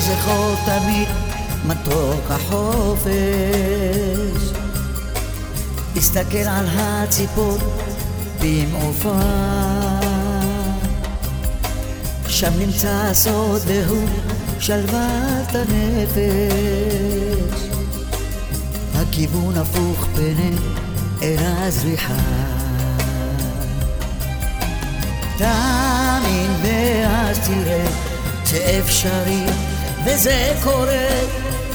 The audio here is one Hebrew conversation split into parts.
זכור תמיד מתוק החופש. הסתכל על הציפור במעופה שם נמצא הסוד והוא שלוות הנפש. הכיוון הפוך פנה אל הזריחה. תאמין ואז תראה שאפשרי וזה קורה.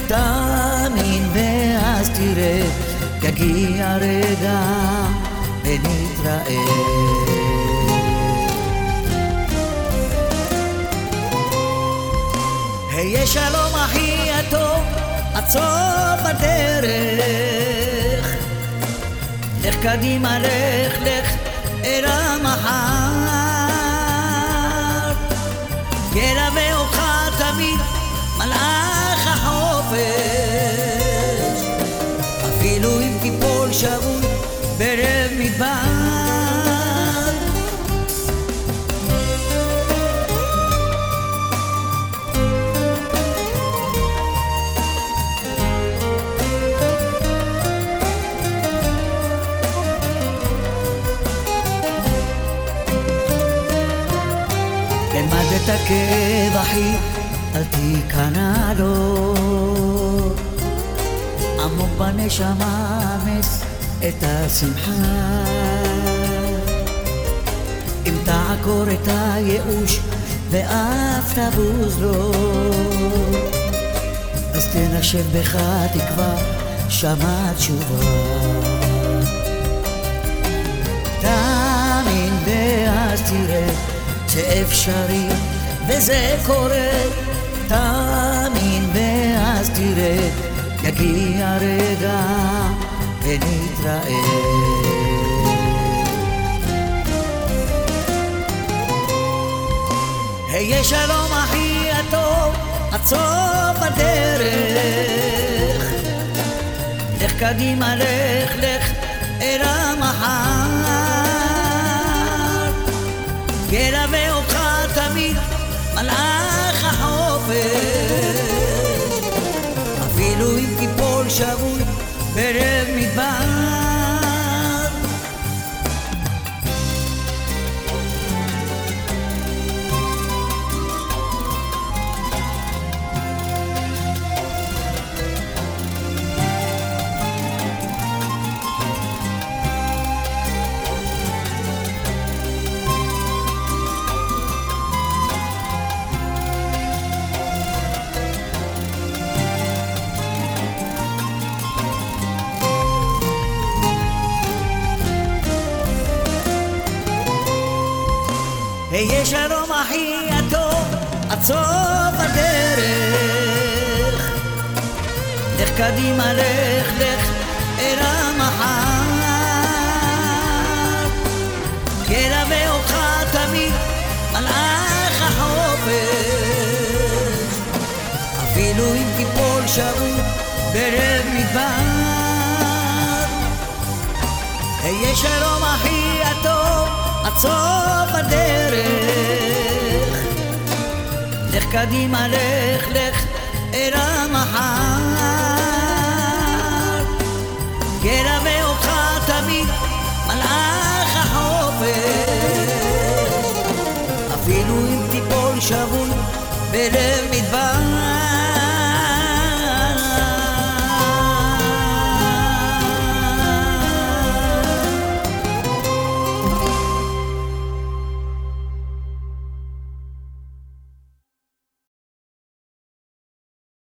תאמין ואז תראה יגיע רגע ונתראה. היה שלום אחי הטוב עד סוף הדרך לך קדימה לך לך אל המחר אפילו אם תיפול שבוי ברב מדבר אלמד את הכאב אחי, אל תיכנע לו. עמוק בנשמה אמס את השמחה. אם תעקור את הייאוש ואף תבוז לו, אז תנשב בך תקווה, שמע תשובה. תאמין ואז תראה שאפשרי וזה קורה תאמין ואז תראה יגיע רגע ונתראה. היה שלום אחי הטוב עד סוף הדרך לך קדימה לך לך אל המחר. ילווה אותך תמיד מלאך החופש שבוי ברב מדבר היה שלום אחי הטוב עד סוף הדרך. לך קדימה לך לך אל המחר. ילווה אותך תמיד מלאך החופש. אפילו אם תיפול שבוי ברב מדבר. היה שלום אחי הטוב עד סוף הדרך קדימה לך לך אל המחר. ילווה אותך תמיד מלאך החופש. אפילו אם תיפול שבוי בלב מדבר